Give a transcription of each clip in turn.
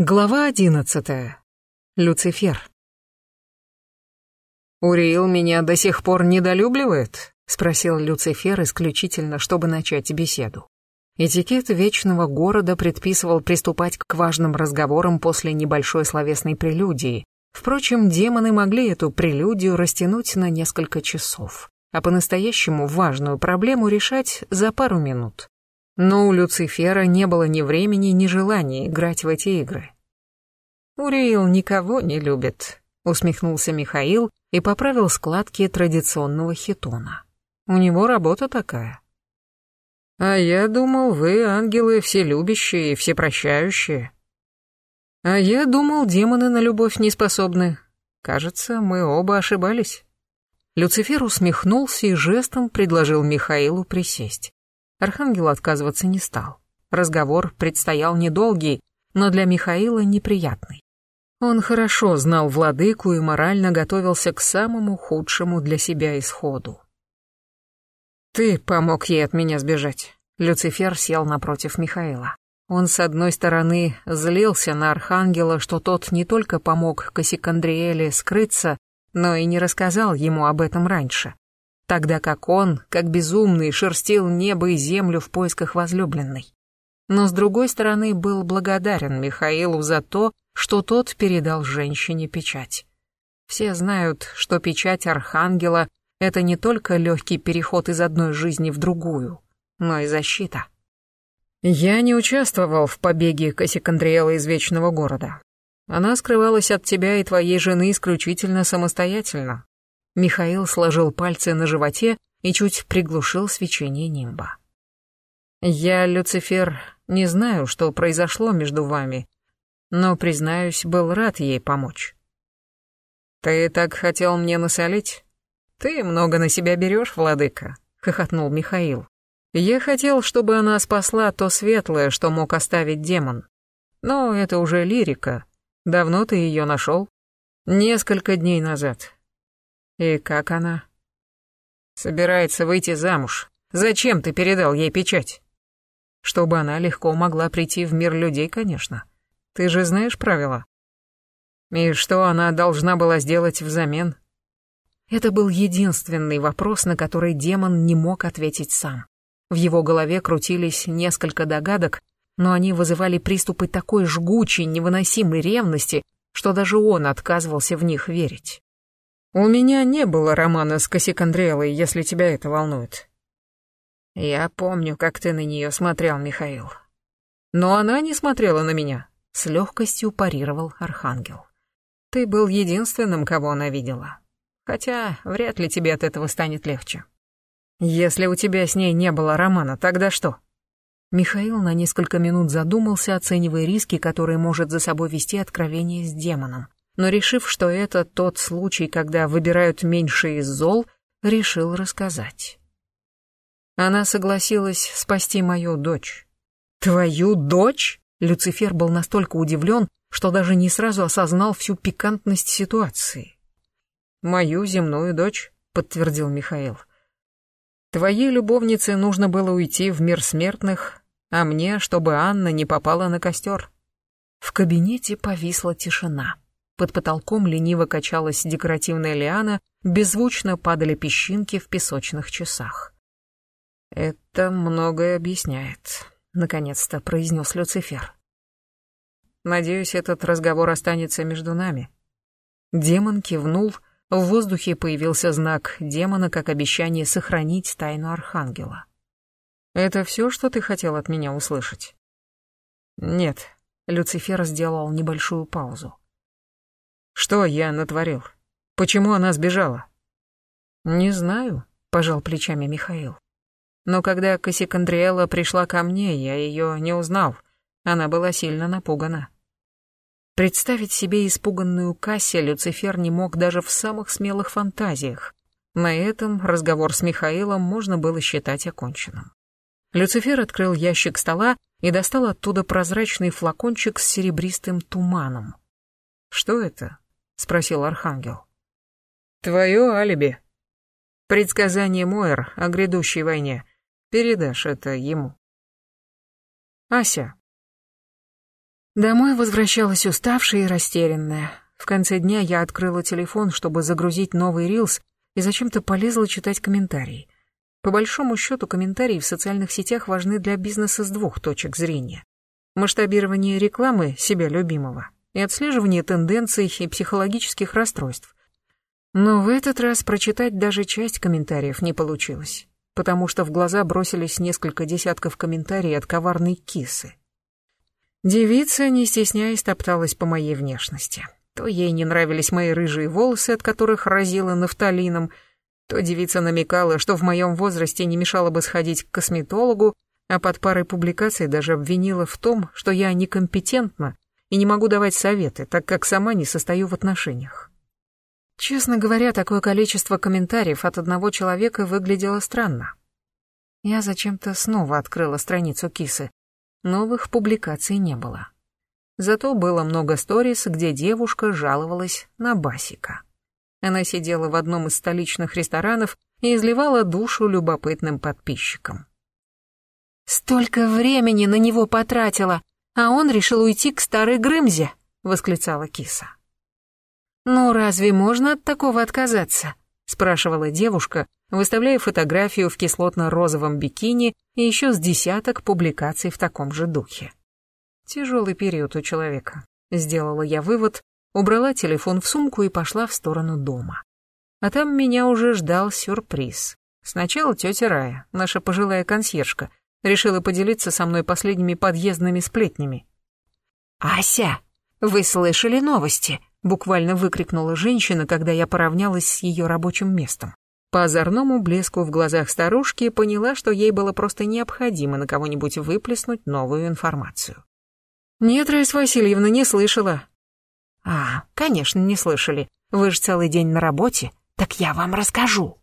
Глава одиннадцатая. Люцифер. «Уриил меня до сих пор недолюбливает?» — спросил Люцифер исключительно, чтобы начать беседу. Этикет Вечного Города предписывал приступать к важным разговорам после небольшой словесной прелюдии. Впрочем, демоны могли эту прелюдию растянуть на несколько часов, а по-настоящему важную проблему решать за пару минут. Но у Люцифера не было ни времени, ни желания играть в эти игры. «Уриил никого не любит», — усмехнулся Михаил и поправил складки традиционного хитона. «У него работа такая». «А я думал, вы, ангелы, вселюбящие и всепрощающие». «А я думал, демоны на любовь не способны. Кажется, мы оба ошибались». Люцифер усмехнулся и жестом предложил Михаилу присесть. Архангел отказываться не стал. Разговор предстоял недолгий, но для Михаила неприятный. Он хорошо знал владыку и морально готовился к самому худшему для себя исходу. «Ты помог ей от меня сбежать», — Люцифер сел напротив Михаила. Он, с одной стороны, злился на Архангела, что тот не только помог Кассикандриэле скрыться, но и не рассказал ему об этом раньше тогда как он, как безумный, шерстил небо и землю в поисках возлюбленной. Но с другой стороны был благодарен Михаилу за то, что тот передал женщине печать. Все знают, что печать Архангела — это не только легкий переход из одной жизни в другую, но и защита. Я не участвовал в побеге Кассикандриэла из Вечного Города. Она скрывалась от тебя и твоей жены исключительно самостоятельно, Михаил сложил пальцы на животе и чуть приглушил свечение нимба. «Я, Люцифер, не знаю, что произошло между вами, но, признаюсь, был рад ей помочь». «Ты так хотел мне насолить? Ты много на себя берешь, владыка», — хохотнул Михаил. «Я хотел, чтобы она спасла то светлое, что мог оставить демон. Но это уже лирика. Давно ты ее нашел?» «Несколько дней назад. «И как она?» «Собирается выйти замуж. Зачем ты передал ей печать?» «Чтобы она легко могла прийти в мир людей, конечно. Ты же знаешь правила». «И что она должна была сделать взамен?» Это был единственный вопрос, на который демон не мог ответить сам. В его голове крутились несколько догадок, но они вызывали приступы такой жгучей, невыносимой ревности, что даже он отказывался в них верить. У меня не было романа с Кассикандрелой, если тебя это волнует. Я помню, как ты на нее смотрел, Михаил. Но она не смотрела на меня. С легкостью парировал Архангел. Ты был единственным, кого она видела. Хотя вряд ли тебе от этого станет легче. Если у тебя с ней не было романа, тогда что? Михаил на несколько минут задумался, оценивая риски, которые может за собой вести откровение с демоном но решив, что это тот случай, когда выбирают меньше из зол, решил рассказать. Она согласилась спасти мою дочь. «Твою дочь?» Люцифер был настолько удивлен, что даже не сразу осознал всю пикантность ситуации. «Мою земную дочь», — подтвердил Михаил. «Твоей любовнице нужно было уйти в мир смертных, а мне, чтобы Анна не попала на костер». В кабинете повисла тишина. Под потолком лениво качалась декоративная лиана, беззвучно падали песчинки в песочных часах. «Это многое объясняет», — наконец-то произнес Люцифер. «Надеюсь, этот разговор останется между нами». Демон кивнул, в воздухе появился знак демона как обещание сохранить тайну Архангела. «Это все, что ты хотел от меня услышать?» «Нет», — Люцифер сделал небольшую паузу. Что я натворил? Почему она сбежала? Не знаю, пожал плечами Михаил. Но когда Кассикандриэла пришла ко мне, я ее не узнал. Она была сильно напугана. Представить себе испуганную Касси Люцифер не мог даже в самых смелых фантазиях. На этом разговор с Михаилом можно было считать оконченным. Люцифер открыл ящик стола и достал оттуда прозрачный флакончик с серебристым туманом. Что это? — спросил Архангел. «Твое алиби. Предсказание Мойер о грядущей войне. Передашь это ему». «Ася». Домой возвращалась уставшая и растерянная. В конце дня я открыла телефон, чтобы загрузить новый рилс, и зачем-то полезла читать комментарии. По большому счету, комментарии в социальных сетях важны для бизнеса с двух точек зрения. Масштабирование рекламы себя любимого и отслеживание тенденций и психологических расстройств. Но в этот раз прочитать даже часть комментариев не получилось, потому что в глаза бросились несколько десятков комментариев от коварной кисы. Девица, не стесняясь, топталась по моей внешности. То ей не нравились мои рыжие волосы, от которых разило нафталином, то девица намекала, что в моем возрасте не мешало бы сходить к косметологу, а под парой публикаций даже обвинила в том, что я некомпетентна и не могу давать советы, так как сама не состою в отношениях. Честно говоря, такое количество комментариев от одного человека выглядело странно. Я зачем-то снова открыла страницу кисы. Новых публикаций не было. Зато было много сторис, где девушка жаловалась на Басика. Она сидела в одном из столичных ресторанов и изливала душу любопытным подписчикам. «Столько времени на него потратила, а он решил уйти к старой Грымзе», — восклицала киса. «Ну разве можно от такого отказаться?» — спрашивала девушка, выставляя фотографию в кислотно-розовом бикини и еще с десяток публикаций в таком же духе. Тяжелый период у человека. Сделала я вывод, убрала телефон в сумку и пошла в сторону дома. А там меня уже ждал сюрприз. Сначала тетя Рая, наша пожилая консьержка, решила поделиться со мной последними подъездными сплетнями. «Ася, вы слышали новости?» буквально выкрикнула женщина, когда я поравнялась с ее рабочим местом. По озорному блеску в глазах старушки поняла, что ей было просто необходимо на кого-нибудь выплеснуть новую информацию. «Нет, Раиса Васильевна, не слышала». «А, конечно, не слышали. Вы же целый день на работе. Так я вам расскажу.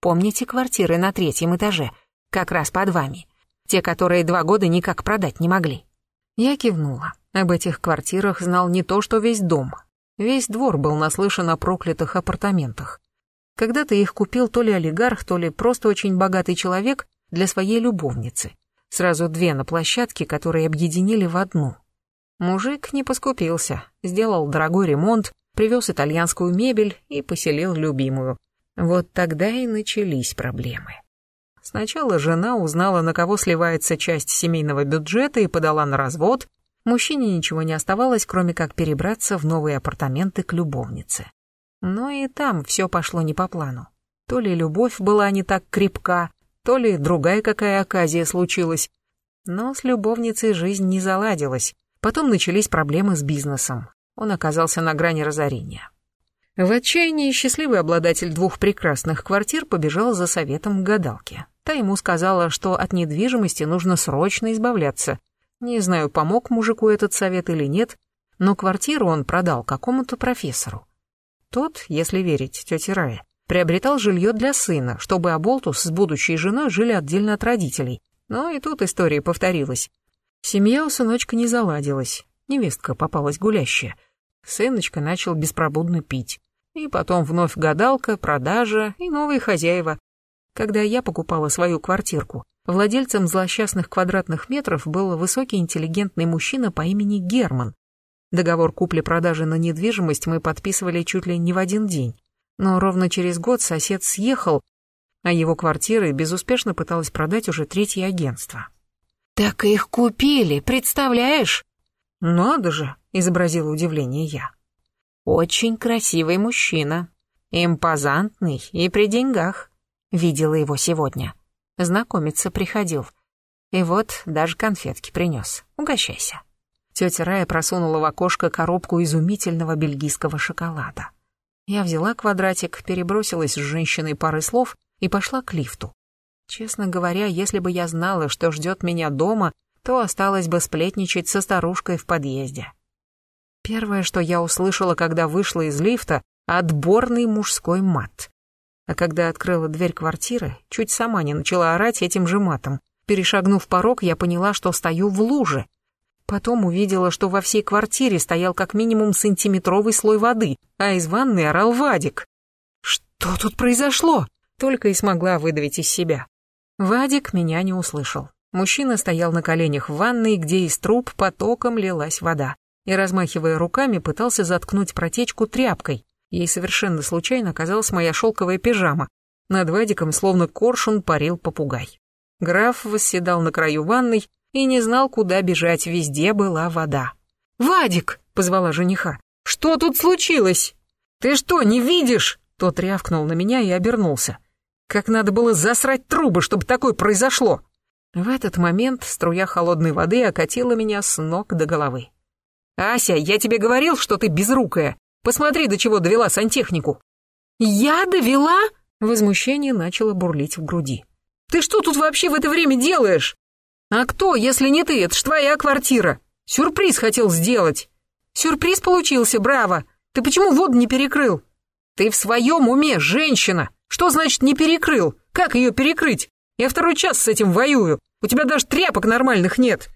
Помните квартиры на третьем этаже, как раз под вами? Те, которые два года никак продать не могли?» Я кивнула. Об этих квартирах знал не то, что весь дом. Весь двор был наслышан о проклятых апартаментах. Когда-то их купил то ли олигарх, то ли просто очень богатый человек для своей любовницы. Сразу две на площадке, которые объединили в одну. Мужик не поскупился, сделал дорогой ремонт, привез итальянскую мебель и поселил любимую. Вот тогда и начались проблемы. Сначала жена узнала, на кого сливается часть семейного бюджета и подала на развод, Мужчине ничего не оставалось, кроме как перебраться в новые апартаменты к любовнице. Но и там все пошло не по плану. То ли любовь была не так крепка, то ли другая какая оказия случилась. Но с любовницей жизнь не заладилась. Потом начались проблемы с бизнесом. Он оказался на грани разорения. В отчаянии счастливый обладатель двух прекрасных квартир побежал за советом к гадалке. Та ему сказала, что от недвижимости нужно срочно избавляться, не знаю, помог мужику этот совет или нет, но квартиру он продал какому-то профессору. Тот, если верить тете Рае, приобретал жилье для сына, чтобы Аболтус с будущей женой жили отдельно от родителей. Но и тут история повторилась. Семья у сыночка не заладилась, невестка попалась гулящая. Сыночка начал беспробудно пить. И потом вновь гадалка, продажа и новые хозяева. Когда я покупала свою квартирку, Владельцем злосчастных квадратных метров был высокий интеллигентный мужчина по имени Герман. Договор купли-продажи на недвижимость мы подписывали чуть ли не в один день. Но ровно через год сосед съехал, а его квартиры безуспешно пыталось продать уже третье агентство. «Так их купили, представляешь?» «Надо же», — изобразила удивление я. «Очень красивый мужчина, импозантный и при деньгах. Видела его сегодня знакомиться приходил. И вот даже конфетки принес. Угощайся. Тетя Рая просунула в окошко коробку изумительного бельгийского шоколада. Я взяла квадратик, перебросилась с женщиной парой слов и пошла к лифту. Честно говоря, если бы я знала, что ждет меня дома, то осталось бы сплетничать со старушкой в подъезде. Первое, что я услышала, когда вышла из лифта, отборный мужской мат а когда открыла дверь квартиры, чуть сама не начала орать этим же матом. Перешагнув порог, я поняла, что стою в луже. Потом увидела, что во всей квартире стоял как минимум сантиметровый слой воды, а из ванны орал Вадик. «Что тут произошло?» Только и смогла выдавить из себя. Вадик меня не услышал. Мужчина стоял на коленях в ванной, где из труб потоком лилась вода, и, размахивая руками, пытался заткнуть протечку тряпкой. Ей совершенно случайно оказалась моя шелковая пижама. Над Вадиком, словно коршун, парил попугай. Граф восседал на краю ванной и не знал, куда бежать, везде была вода. «Вадик!» — позвала жениха. «Что тут случилось?» «Ты что, не видишь?» Тот рявкнул на меня и обернулся. Как надо было засрать трубы, чтобы такое произошло. В этот момент струя холодной воды окатила меня с ног до головы. «Ася, я тебе говорил, что ты безрукая. Посмотри, до чего довела сантехнику». «Я довела?» Возмущение начало бурлить в груди. «Ты что тут вообще в это время делаешь?» «А кто, если не ты? Это ж твоя квартира. Сюрприз хотел сделать». «Сюрприз получился, браво. Ты почему воду не перекрыл?» «Ты в своем уме, женщина!» Что значит не перекрыл? Как ее перекрыть? Я второй час с этим воюю. У тебя даже тряпок нормальных нет.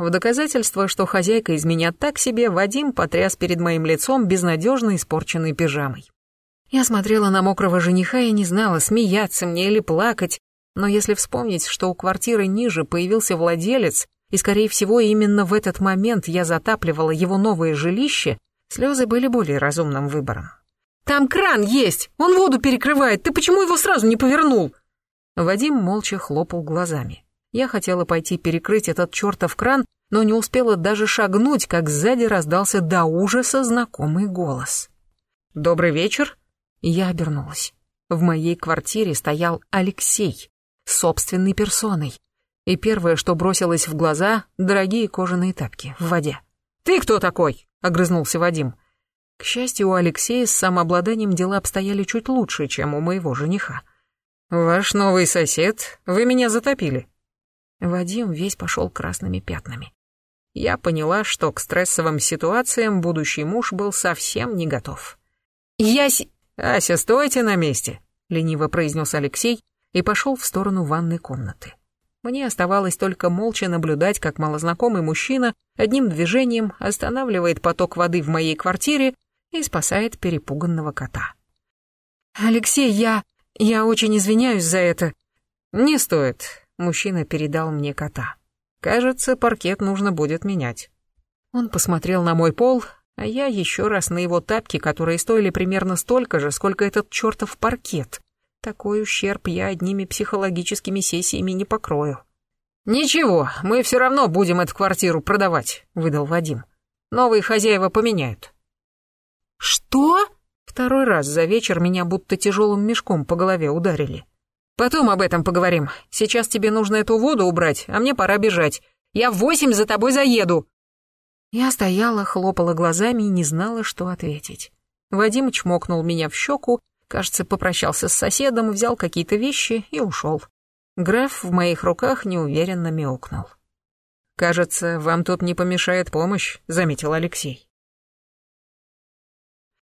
В доказательство, что хозяйка из меня так себе, Вадим потряс перед моим лицом безнадежно испорченной пижамой. Я смотрела на мокрого жениха и не знала, смеяться мне или плакать, но если вспомнить, что у квартиры ниже появился владелец, и, скорее всего, именно в этот момент я затапливала его новое жилище, слезы были более разумным выбором. Там кран есть, он воду перекрывает, ты почему его сразу не повернул?» Вадим молча хлопал глазами. Я хотела пойти перекрыть этот чертов кран, но не успела даже шагнуть, как сзади раздался до ужаса знакомый голос. «Добрый вечер!» Я обернулась. В моей квартире стоял Алексей, собственной персоной. И первое, что бросилось в глаза, дорогие кожаные тапки в воде. «Ты кто такой?» — огрызнулся Вадим. К счастью, у Алексея с самообладанием дела обстояли чуть лучше, чем у моего жениха. «Ваш новый сосед, вы меня затопили». Вадим весь пошел красными пятнами. Я поняла, что к стрессовым ситуациям будущий муж был совсем не готов. «Ясь...» «Ася, стойте на месте», — лениво произнес Алексей и пошел в сторону ванной комнаты. Мне оставалось только молча наблюдать, как малознакомый мужчина одним движением останавливает поток воды в моей квартире и спасает перепуганного кота. «Алексей, я... я очень извиняюсь за это». «Не стоит», — мужчина передал мне кота. «Кажется, паркет нужно будет менять». Он посмотрел на мой пол, а я еще раз на его тапки, которые стоили примерно столько же, сколько этот чертов паркет. Такой ущерб я одними психологическими сессиями не покрою. «Ничего, мы все равно будем эту квартиру продавать», — выдал Вадим. «Новые хозяева поменяют». «Что?» Второй раз за вечер меня будто тяжелым мешком по голове ударили. «Потом об этом поговорим. Сейчас тебе нужно эту воду убрать, а мне пора бежать. Я в восемь за тобой заеду». Я стояла, хлопала глазами и не знала, что ответить. Вадим чмокнул меня в щеку, кажется, попрощался с соседом, взял какие-то вещи и ушел. Граф в моих руках неуверенно мяукнул. «Кажется, вам тут не помешает помощь», — заметил Алексей.